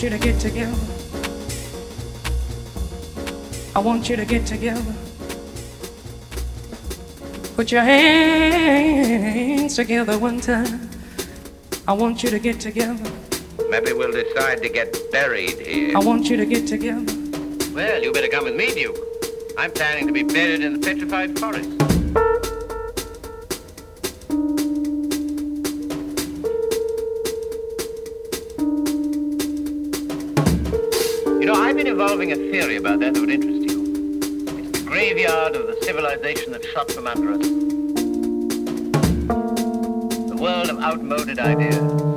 want you to get together. I want you to get together. Put your hands together one time. I want you to get together. Maybe we'll decide to get buried here. I want you to get together. Well, you better come with me, Duke. I'm planning to be buried in the petrified forest. About that that would interest you. It's the graveyard of the civilization that shot from under us. The world of outmoded ideas.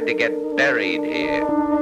We'll to get buried here.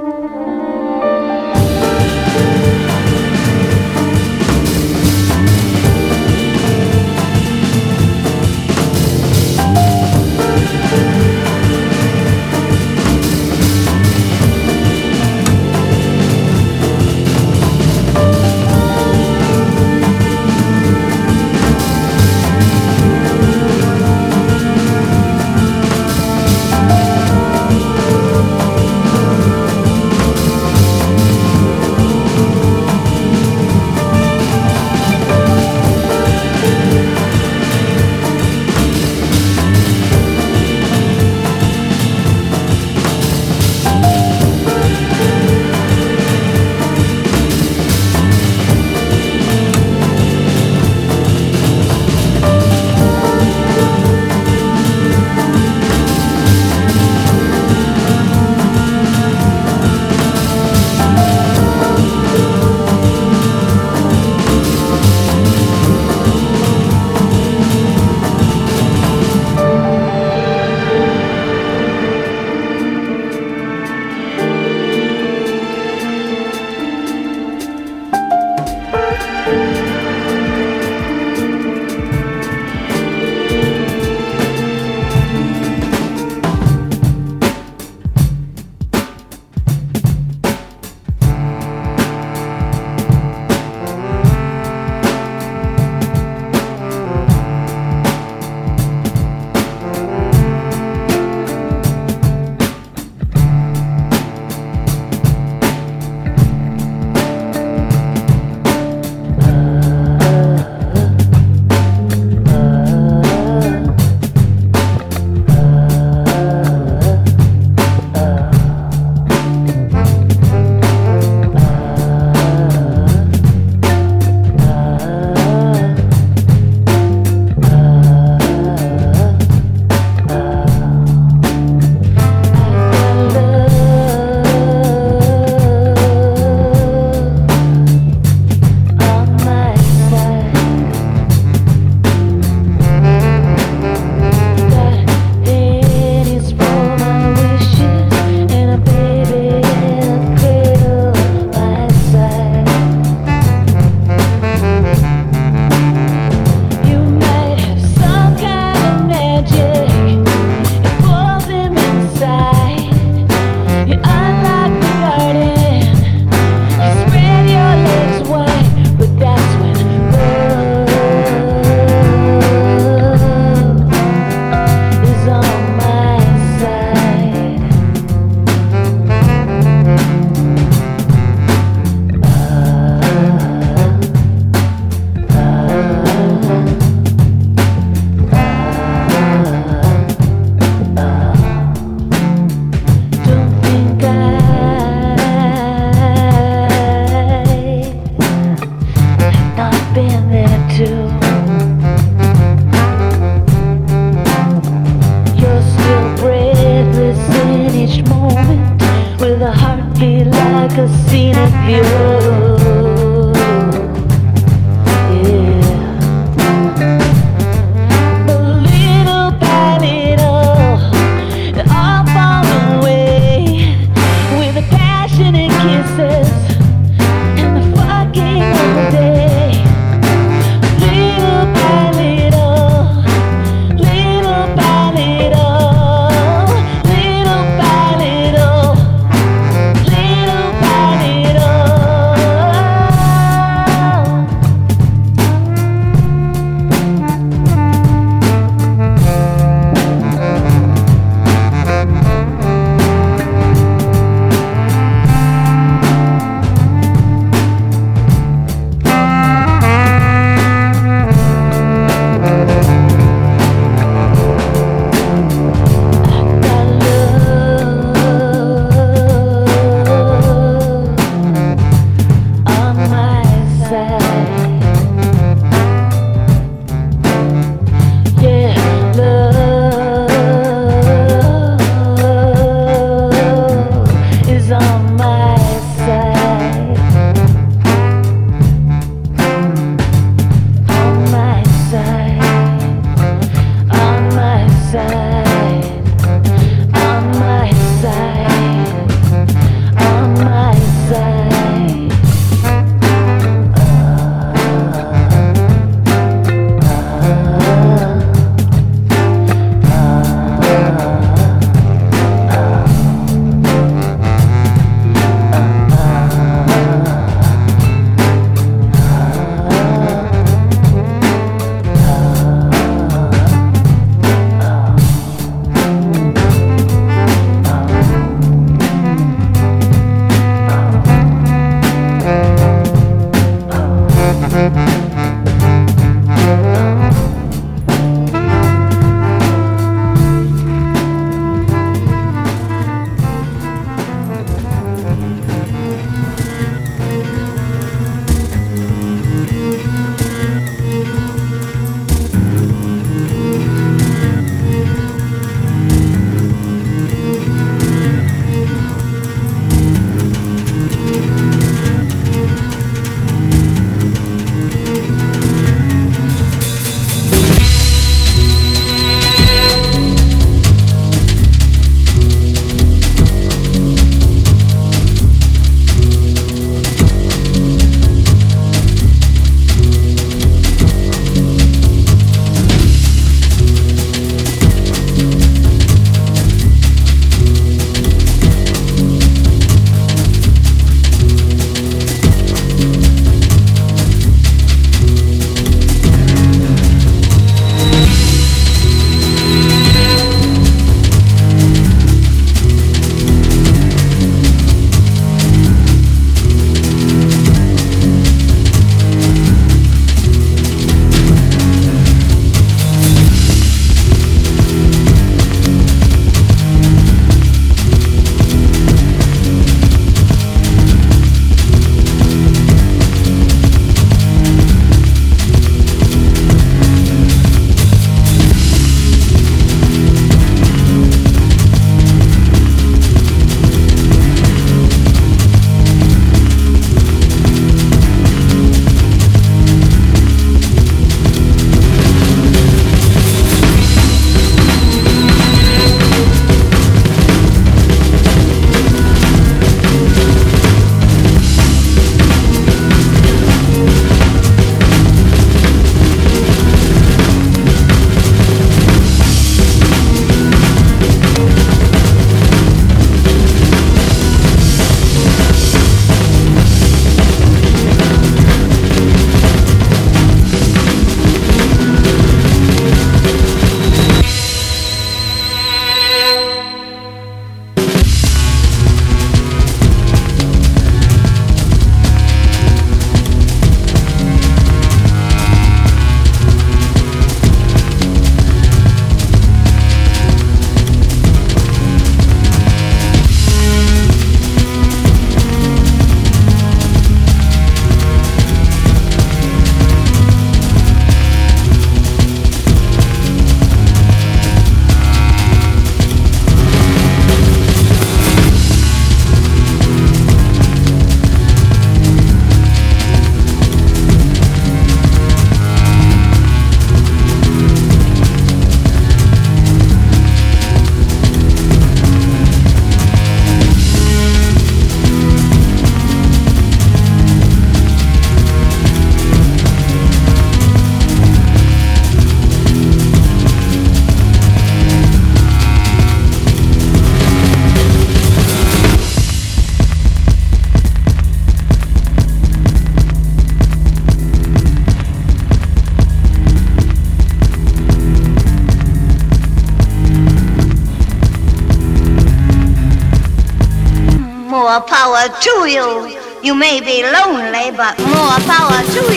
To you. You may be lonely, but more power to you.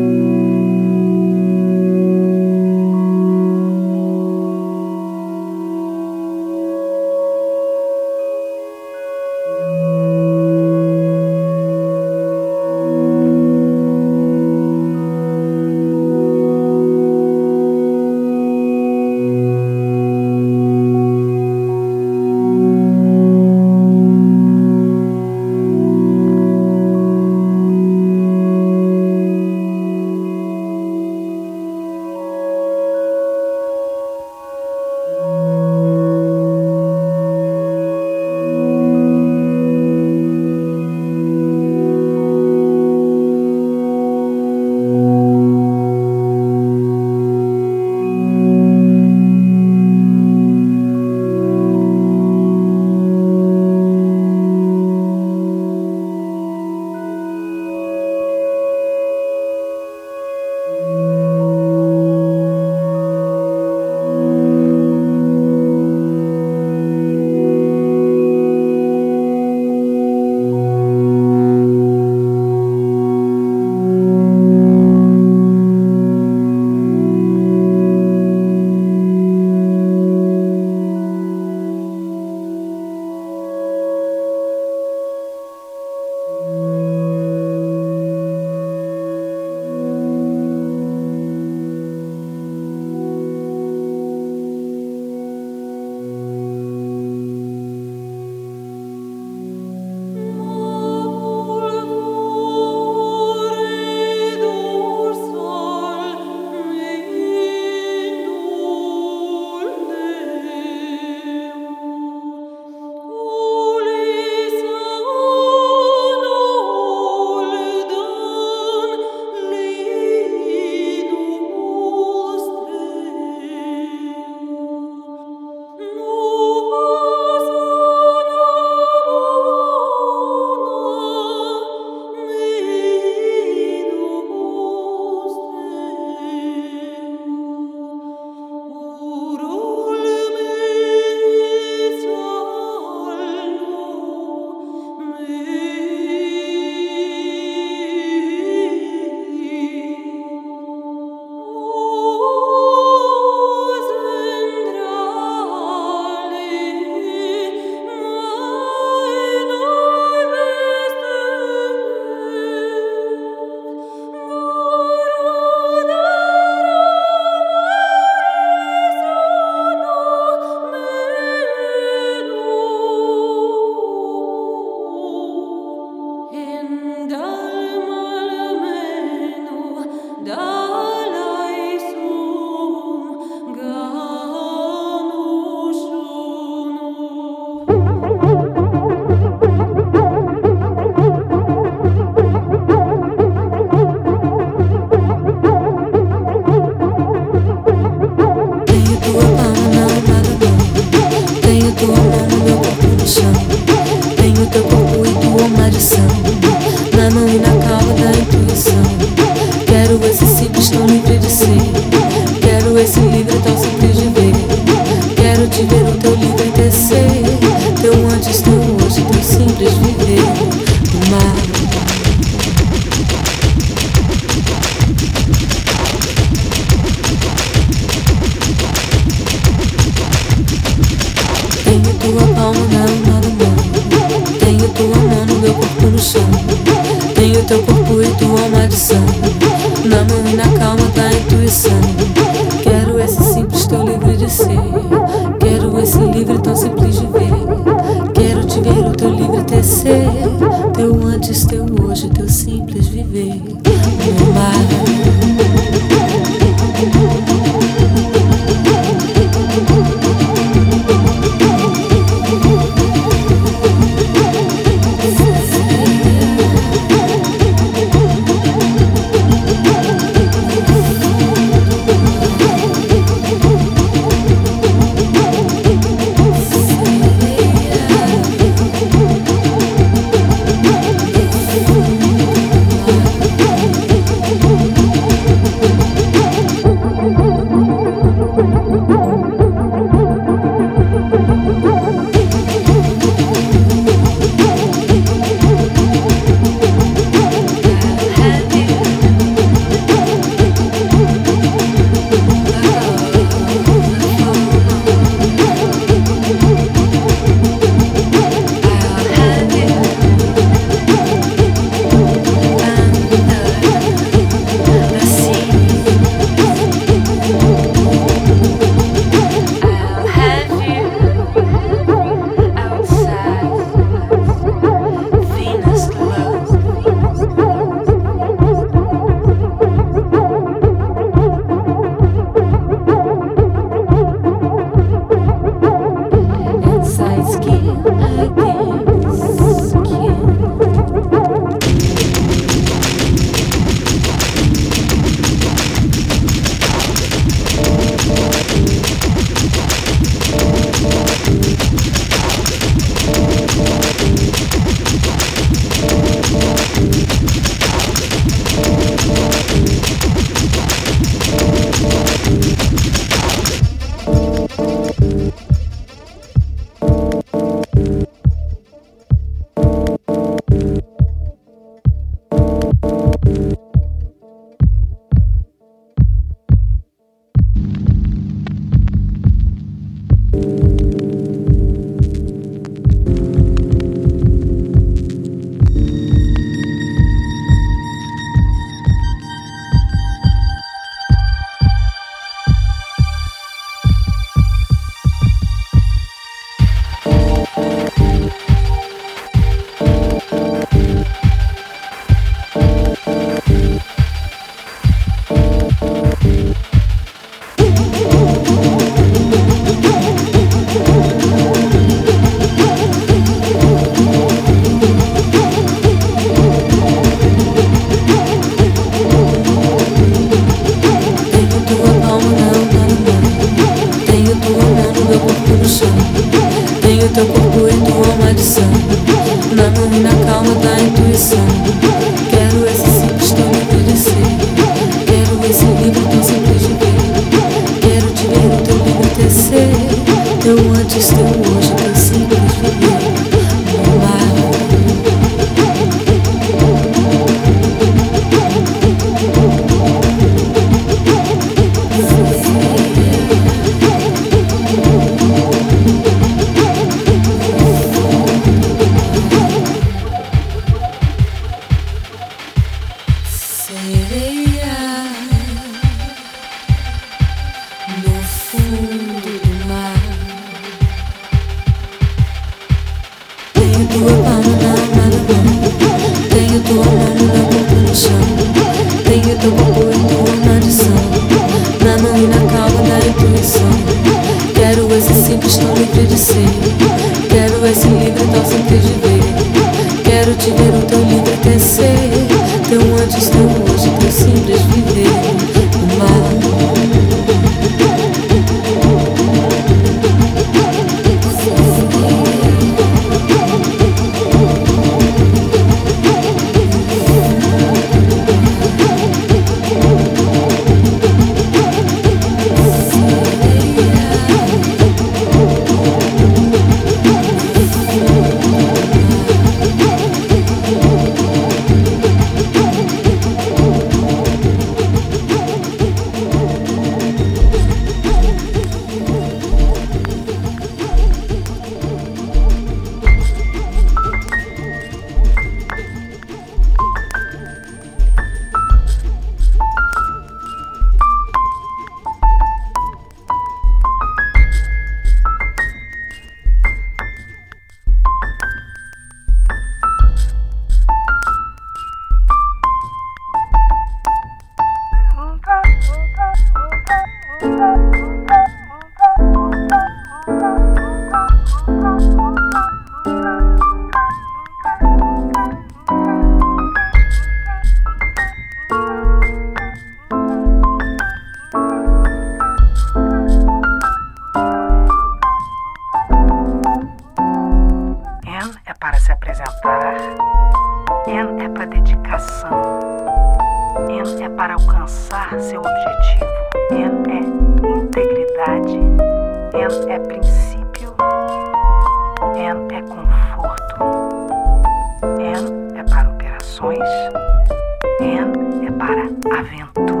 para aventura.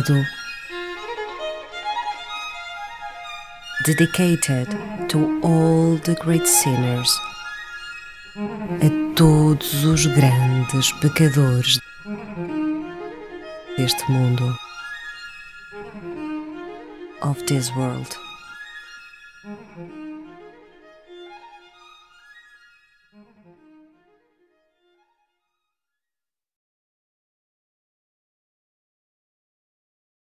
Dedicado dedicated to all the great sinners a todos os grandes pecadores deste mundo of this world